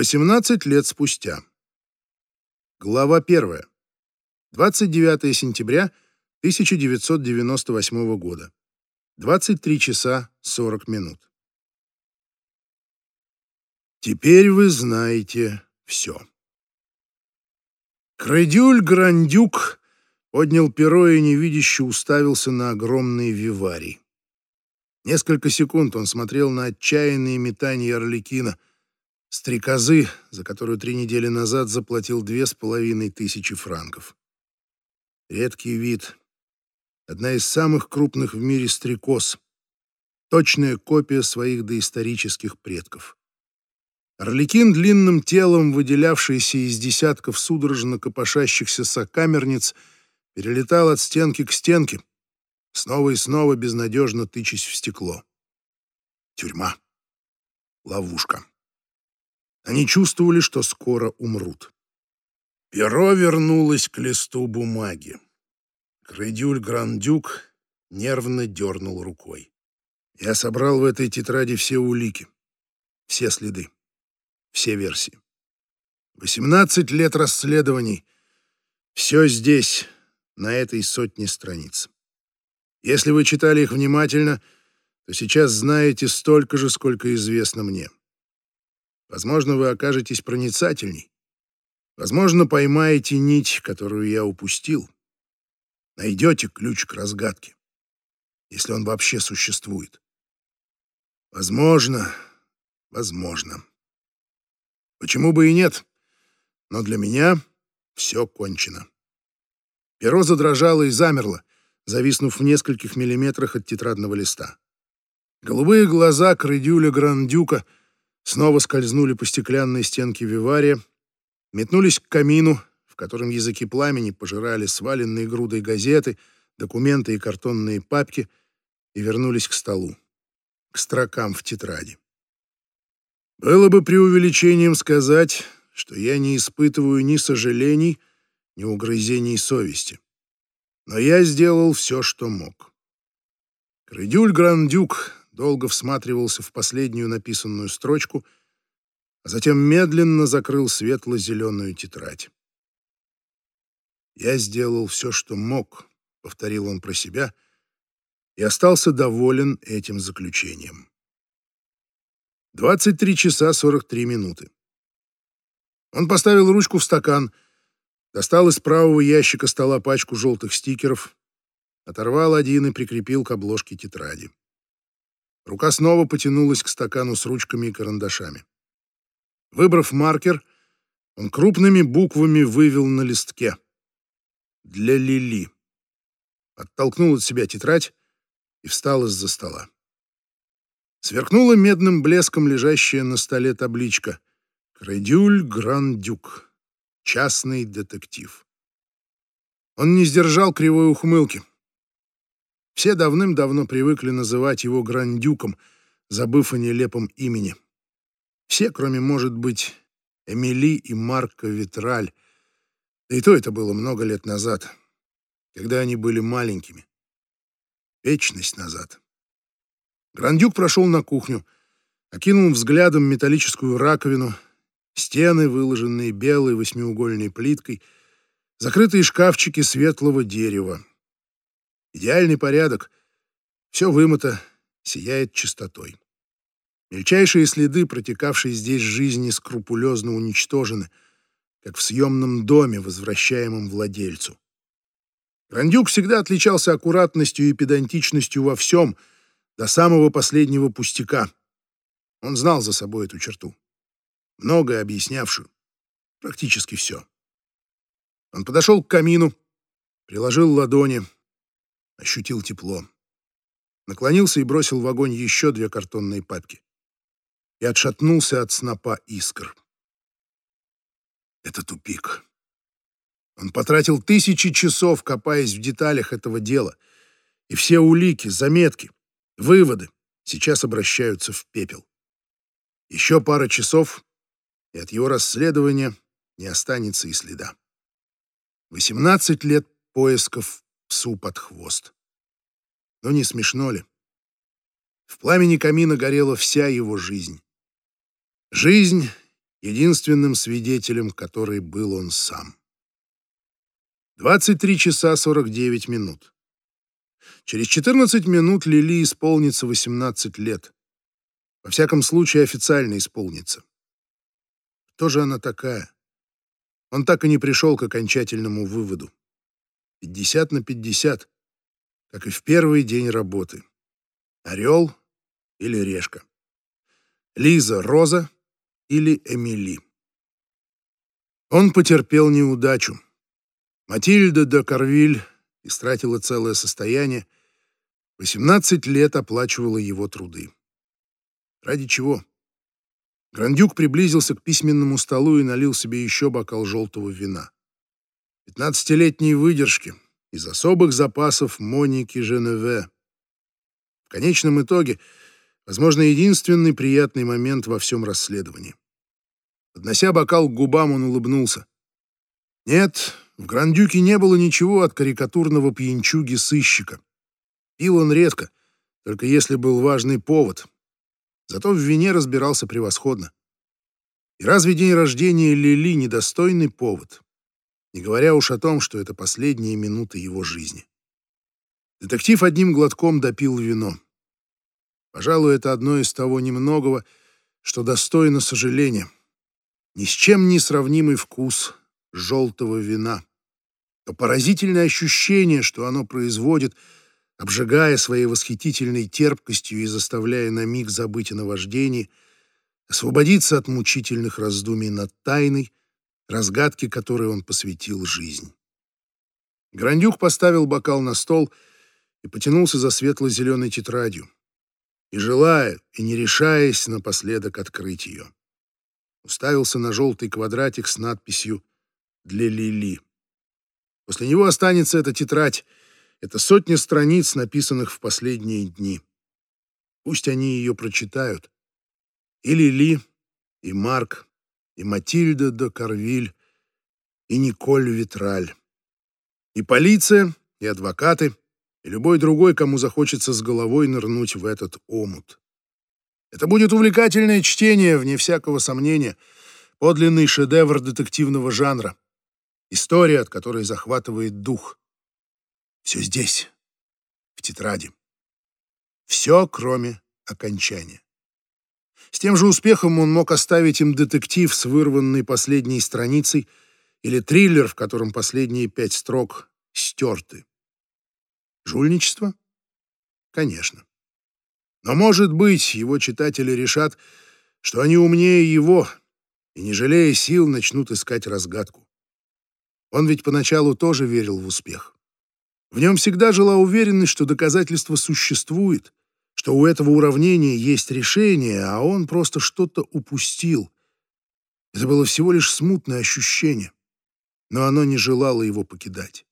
18 лет спустя. Глава 1. 29 сентября 1998 года. 23 часа 40 минут. Теперь вы знаете все. Кредюль Грандюк поднял перо и невидяще уставился на огромный виварий. Несколько секунд он смотрел на отчаянные метания Орликина — стрекозы, за которую три недели назад заплатил две с половиной тысячи франков. Редкий вид. Одна из самых крупных в мире стрекоз. Точная копия своих доисторических предков. Орликин длинным телом, выделявшийся из десятков судорожно копошащихся сокамерниц, перелетал от стенки к стенке, снова и снова безнадежно тычась в стекло. Тюрьма. Ловушка. Они чувствовали, что скоро умрут. Перо вернулось к листу бумаги. Кредюль Грандюк нервно дернул рукой. Я собрал в этой тетради все улики, все следы, все версии. Восемнадцать лет расследований. Все здесь, на этой сотне страниц. Если вы читали их внимательно, то сейчас знаете столько же, сколько известно мне. Возможно, вы окажетесь проницательней. Возможно, поймаете нить, которую я упустил. Найдете ключ к разгадке, если он вообще существует. Возможно, возможно. Почему бы и нет? Но для меня все кончено. Перо задрожало и замерло, зависнув в нескольких миллиметрах от тетрадного листа. Голубые глаза Крыдюля Грандюка — снова скользнули по стеклянной стенке вивария, метнулись к камину, в котором языки пламени пожирали сваленные грудой газеты, документы и картонные папки, и вернулись к столу, к строкам в тетради. Было бы преувеличением сказать, что я не испытываю ни сожалений, ни угрызений совести. Но я сделал все, что мог. Крыдюль Грандюк долго всматривался в последнюю написанную строчку, а затем медленно закрыл светло-зеленую тетрадь. «Я сделал все, что мог», — повторил он про себя, и остался доволен этим заключением. 23 часа 43 минуты. Он поставил ручку в стакан, достал из правого ящика стола пачку желтых стикеров, оторвал один и прикрепил к обложке тетради. Рука снова потянулась к стакану с ручками и карандашами. Выбрав маркер, он крупными буквами вывел на листке. «Для Лили». Оттолкнул от себя тетрадь и встал из-за стола. Сверкнула медным блеском лежащая на столе табличка «Кредюль Грандюк. Частный детектив». Он не сдержал кривой ухмылки. Все давным-давно привыкли называть его Грандюком, забыв о нелепом имени. Все, кроме, может быть, Эмили и Марка Витраль. Да и то это было много лет назад, когда они были маленькими. Вечность назад. Грандюк прошел на кухню, окинул взглядом металлическую раковину, стены, выложенные белой восьмиугольной плиткой, закрытые шкафчики светлого дерева. Идеальный порядок. Все вымыто, сияет чистотой. Мельчайшие следы, протекавшие здесь жизни, скрупулезно уничтожены, как в съемном доме, возвращаемом владельцу. Грандюк всегда отличался аккуратностью и педантичностью во всем, до самого последнего пустяка. Он знал за собой эту черту, многое объяснявшую, практически все. Он подошел к камину, приложил ладони, ощутил тепло. Наклонился и бросил в огонь еще две картонные папки. И отшатнулся от снопа искр. Это тупик. Он потратил тысячи часов, копаясь в деталях этого дела. И все улики, заметки, выводы сейчас обращаются в пепел. Еще пара часов, и от его расследования не останется и следа. 18 лет поисков псу под хвост. Но не смешно ли? В пламени камина горела вся его жизнь. Жизнь единственным свидетелем, который был он сам. 23 часа 49 минут. Через 14 минут Лили исполнится 18 лет. Во всяком случае, официально исполнится. Кто же она такая? Он так и не пришел к окончательному выводу. 50 на 50, как и в первый день работы. Орел или решка. Лиза Роза или Эмили. Он потерпел неудачу. Матильда де Карвиль истратила целое состояние, 18 лет оплачивала его труды. Ради чего? Грандюк приблизился к письменному столу и налил себе еще бокал желтого вина. Пятнадцатилетней выдержки из особых запасов Моники Женеве. В конечном итоге, возможно, единственный приятный момент во всем расследовании. Поднося бокал к губам, он улыбнулся. Нет, в Грандюке не было ничего от карикатурного пьянчуги-сыщика. Пил он редко, только если был важный повод. Зато в вине разбирался превосходно. И разве день рождения Лили недостойный повод? Не говоря уж о том, что это последние минуты его жизни. Детектив одним глотком допил вино. Пожалуй, это одно из того немногого, что достойно сожаления. Ни с чем не сравнимый вкус желтого вина то поразительное ощущение, что оно производит, обжигая своей восхитительной терпкостью и заставляя на миг забыть о наваждении, освободиться от мучительных раздумий над тайной, разгадке которой он посвятил жизнь. Грандюк поставил бокал на стол и потянулся за светло-зеленой тетрадью, и желая, и не решаясь напоследок открыть ее. Уставился на желтый квадратик с надписью «Для Лили». После него останется эта тетрадь, это сотни страниц, написанных в последние дни. Пусть они ее прочитают. И Лили, и Марк, и Матильда де Карвиль, и Николь Витраль. И полиция, и адвокаты, и любой другой, кому захочется с головой нырнуть в этот омут. Это будет увлекательное чтение, вне всякого сомнения, подлинный шедевр детективного жанра. История, от которой захватывает дух. Все здесь, в тетради. Все, кроме окончания. С тем же успехом он мог оставить им детектив с вырванной последней страницей или триллер, в котором последние пять строк стерты. Жульничество? Конечно. Но, может быть, его читатели решат, что они умнее его и, не жалея сил, начнут искать разгадку. Он ведь поначалу тоже верил в успех. В нем всегда жила уверенность, что доказательство существует, что у этого уравнения есть решение, а он просто что-то упустил. Это было всего лишь смутное ощущение, но оно не желало его покидать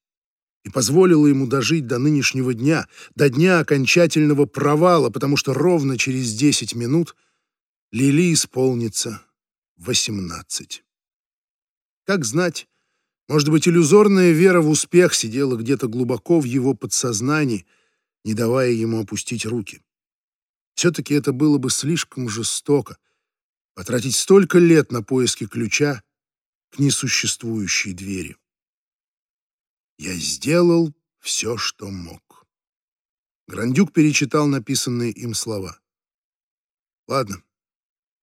и позволило ему дожить до нынешнего дня, до дня окончательного провала, потому что ровно через 10 минут Лили исполнится 18. Как знать, может быть, иллюзорная вера в успех сидела где-то глубоко в его подсознании, не давая ему опустить руки. Все-таки это было бы слишком жестоко — потратить столько лет на поиски ключа к несуществующей двери. Я сделал все, что мог. Грандюк перечитал написанные им слова. Ладно,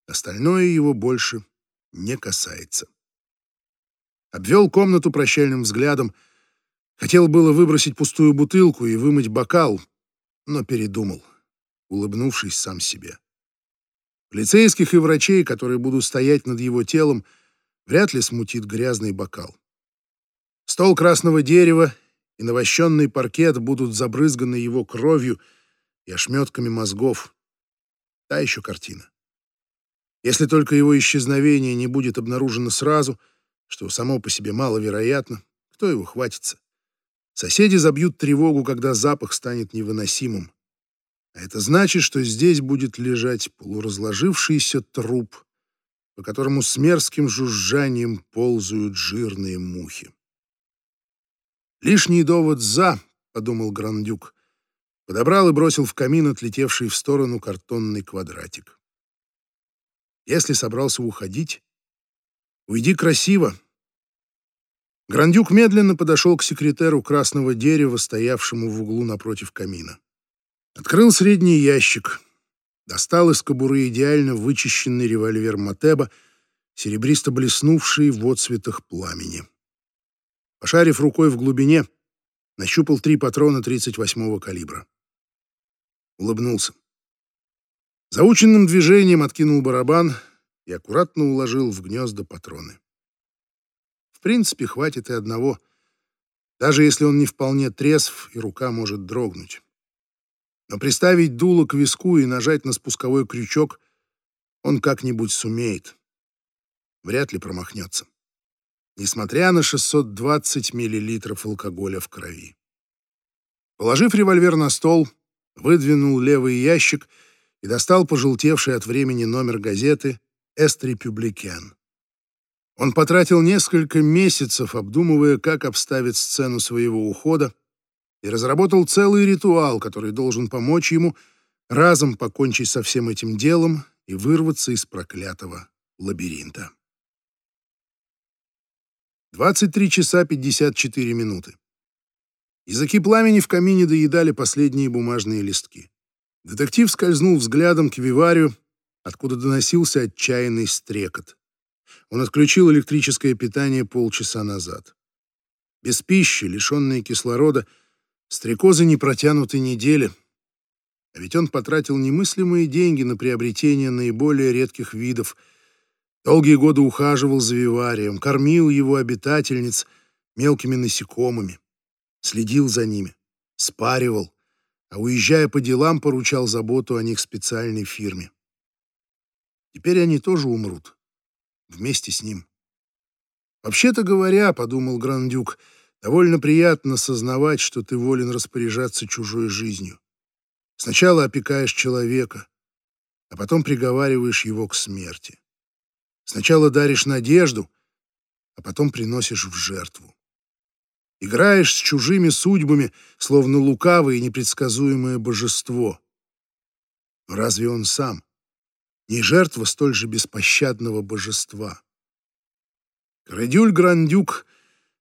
остальное его больше не касается обвел комнату прощальным взглядом. Хотел было выбросить пустую бутылку и вымыть бокал, но передумал, улыбнувшись сам себе. Полицейских и врачей, которые будут стоять над его телом, вряд ли смутит грязный бокал. Стол красного дерева и навощенный паркет будут забрызганы его кровью и ошметками мозгов. Та еще картина. Если только его исчезновение не будет обнаружено сразу — что само по себе маловероятно, кто его хватится. Соседи забьют тревогу, когда запах станет невыносимым. А это значит, что здесь будет лежать полуразложившийся труп, по которому с мерзким жужжанием ползают жирные мухи. «Лишний довод «за», — подумал Грандюк. Подобрал и бросил в камин отлетевший в сторону картонный квадратик. Если собрался уходить, Уйди красиво. Грандюк медленно подошел к секретеру красного дерева, стоявшему в углу напротив камина. Открыл средний ящик, достал из кобуры идеально вычищенный револьвер Матеба, серебристо блеснувший в отцветах пламени. Пошарив рукой в глубине, нащупал три патрона 38-го калибра. Улыбнулся. Заученным движением откинул барабан и аккуратно уложил в гнезда патроны. В принципе, хватит и одного, даже если он не вполне трезв и рука может дрогнуть. Но приставить дуло к виску и нажать на спусковой крючок он как-нибудь сумеет. Вряд ли промахнется. Несмотря на 620 миллилитров алкоголя в крови. Положив револьвер на стол, выдвинул левый ящик и достал пожелтевший от времени номер газеты «Эст Републикен». Он потратил несколько месяцев, обдумывая, как обставить сцену своего ухода, и разработал целый ритуал, который должен помочь ему разом покончить со всем этим делом и вырваться из проклятого лабиринта. 23 часа 54 минуты. Языки пламени в камине доедали последние бумажные листки. Детектив скользнул взглядом к виварию, откуда доносился отчаянный стрекот. Он отключил электрическое питание полчаса назад. Без пищи, лишенные кислорода, стрекозы не протянут и недели. А ведь он потратил немыслимые деньги на приобретение наиболее редких видов. Долгие годы ухаживал за виварием, кормил его обитательниц мелкими насекомыми следил за ними, спаривал, а уезжая по делам, поручал заботу о них специальной фирме. Теперь они тоже умрут. Вместе с ним. Вообще-то говоря, подумал Грандюк, довольно приятно сознавать, что ты волен распоряжаться чужой жизнью. Сначала опекаешь человека, а потом приговариваешь его к смерти. Сначала даришь надежду, а потом приносишь в жертву. Играешь с чужими судьбами, словно лукавое и непредсказуемое божество. Но разве он сам не жертва столь же беспощадного божества? Крадюль Грандюк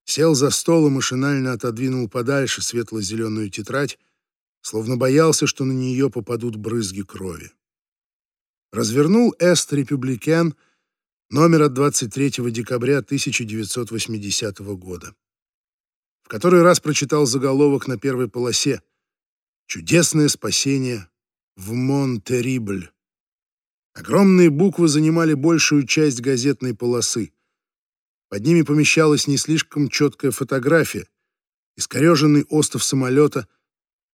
сел за стол и машинально отодвинул подальше светло-зеленую тетрадь, словно боялся, что на нее попадут брызги крови. Развернул «Эст Републикен» номер от 23 декабря 1980 года в который раз прочитал заголовок на первой полосе «Чудесное спасение в Монтерибль». Огромные буквы занимали большую часть газетной полосы. Под ними помещалась не слишком четкая фотография, искореженный остов самолета,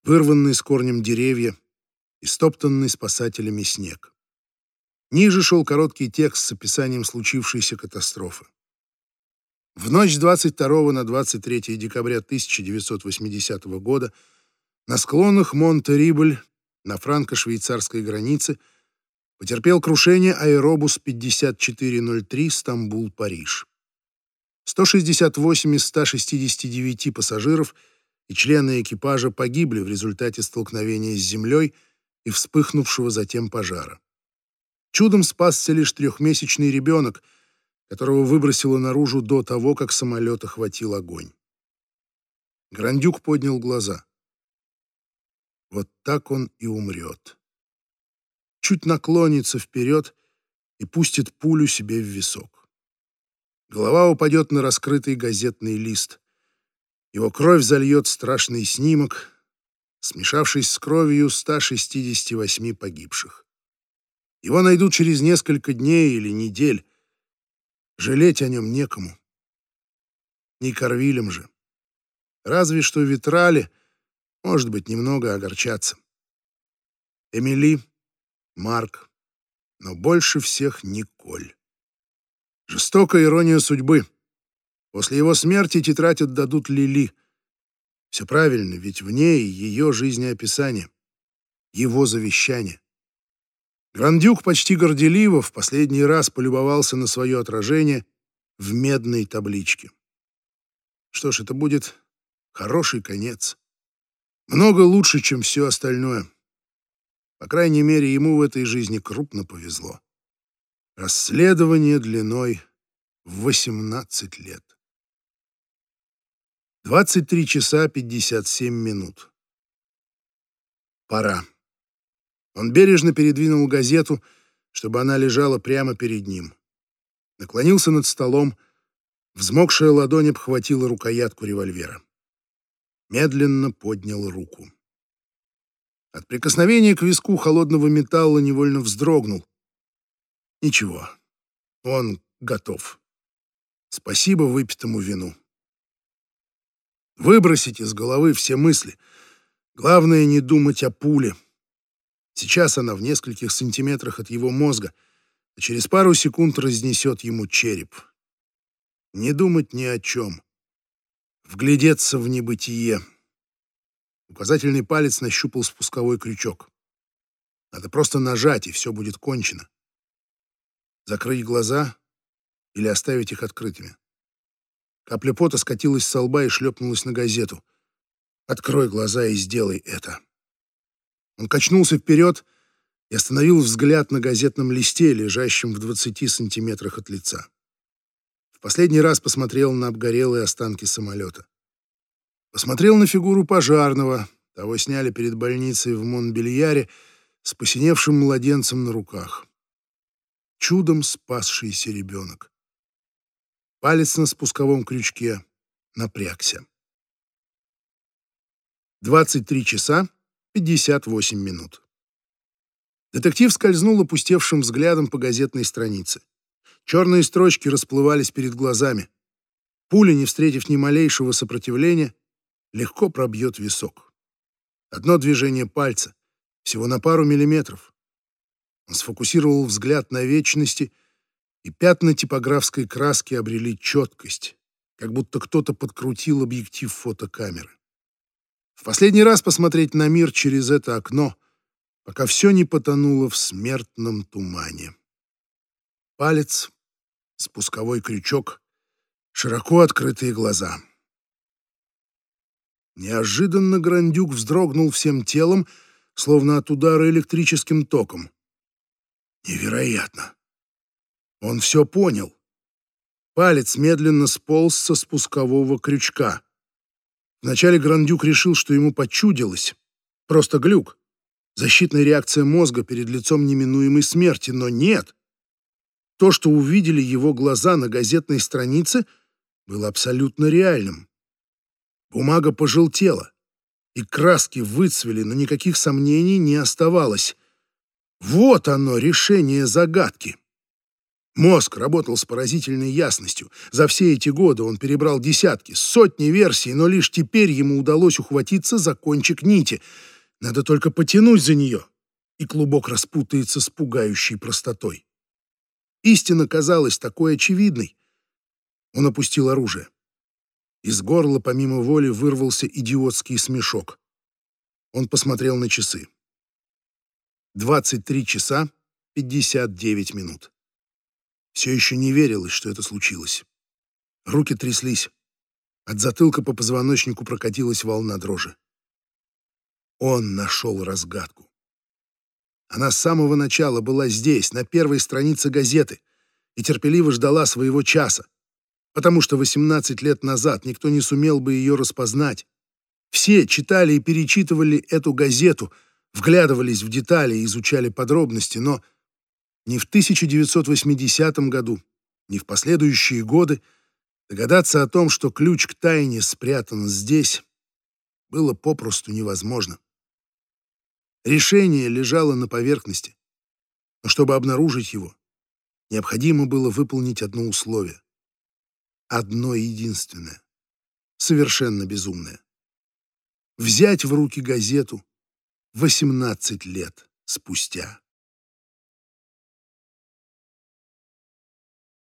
вырванные с корнем деревья и стоптанный спасателями снег. Ниже шел короткий текст с описанием случившейся катастрофы. В ночь с 22 на 23 декабря 1980 года на склонах Монте-Рибль на франко-швейцарской границе потерпел крушение аэробус 5403 Стамбул-Париж. 168 из 169 пассажиров и члены экипажа погибли в результате столкновения с землей и вспыхнувшего затем пожара. Чудом спасся лишь трехмесячный ребенок – которого выбросило наружу до того, как самолет охватил огонь. Грандюк поднял глаза. Вот так он и умрет. Чуть наклонится вперед и пустит пулю себе в висок. Голова упадет на раскрытый газетный лист. Его кровь зальет страшный снимок, смешавшись с кровью 168 погибших. Его найдут через несколько дней или недель, Жалеть о нем некому. Не Корвилем же. Разве что Витрали, может быть, немного огорчаться. Эмили, Марк, но больше всех Николь. Жестокая ирония судьбы. После его смерти тетрадь отдадут Лили. Все правильно, ведь в ней ее жизнеописание, его завещание. Грандюк почти горделиво в последний раз полюбовался на свое отражение в медной табличке. Что ж, это будет хороший конец. Много лучше, чем все остальное. По крайней мере, ему в этой жизни крупно повезло. Расследование длиной в 18 лет. 23 часа 57 минут. Пора. Он бережно передвинул газету, чтобы она лежала прямо перед ним. Наклонился над столом, взмокшая ладонь обхватила рукоятку револьвера. Медленно поднял руку. От прикосновения к виску холодного металла невольно вздрогнул. Ничего, он готов. Спасибо выпитому вину. Выбросить из головы все мысли. Главное не думать о пуле. Сейчас она в нескольких сантиметрах от его мозга, а через пару секунд разнесет ему череп. Не думать ни о чем. Вглядеться в небытие. Указательный палец нащупал спусковой крючок. Надо просто нажать, и все будет кончено. Закрыть глаза или оставить их открытыми. Капля пота скатилась с лба и шлепнулась на газету. «Открой глаза и сделай это». Он качнулся вперед и остановил взгляд на газетном листе, лежащем в 20 сантиметрах от лица. В последний раз посмотрел на обгорелые останки самолета. Посмотрел на фигуру пожарного, того сняли перед больницей в Монбельяре с посиневшим младенцем на руках. Чудом спасшийся ребенок. Палец на спусковом крючке напрягся. 23 часа 58 минут. Детектив скользнул опустевшим взглядом по газетной странице. Черные строчки расплывались перед глазами. Пуля, не встретив ни малейшего сопротивления, легко пробьет висок. Одно движение пальца, всего на пару миллиметров. Он сфокусировал взгляд на вечности, и пятна типографской краски обрели четкость, как будто кто-то подкрутил объектив фотокамеры. В последний раз посмотреть на мир через это окно, пока все не потонуло в смертном тумане. Палец, спусковой крючок, широко открытые глаза — Неожиданно Грандюк вздрогнул всем телом, словно от удара электрическим током. Невероятно! Он все понял. Палец медленно сполз со спускового крючка. Вначале Грандюк решил, что ему почудилось. Просто глюк. Защитная реакция мозга перед лицом неминуемой смерти. Но нет. То, что увидели его глаза на газетной странице, было абсолютно реальным. Бумага пожелтела, и краски выцвели, но никаких сомнений не оставалось. Вот оно, решение загадки. Мозг работал с поразительной ясностью. За все эти годы он перебрал десятки, сотни версий, но лишь теперь ему удалось ухватиться за кончик нити. Надо только потянуть за нее, и клубок распутается с пугающей простотой. Истина казалась такой очевидной. Он опустил оружие. Из горла помимо воли вырвался идиотский смешок. Он посмотрел на часы. 23 часа 59 минут. Все еще не верилось, что это случилось. Руки тряслись. От затылка по позвоночнику прокатилась волна дрожи. Он нашел разгадку. Она с самого начала была здесь, на первой странице газеты, и терпеливо ждала своего часа потому что 18 лет назад никто не сумел бы ее распознать. Все читали и перечитывали эту газету, вглядывались в детали и изучали подробности, но ни в 1980 году, ни в последующие годы догадаться о том, что ключ к тайне спрятан здесь, было попросту невозможно. Решение лежало на поверхности, но чтобы обнаружить его, необходимо было выполнить одно условие одно единственное, совершенно безумное. Взять в руки газету 18 лет спустя.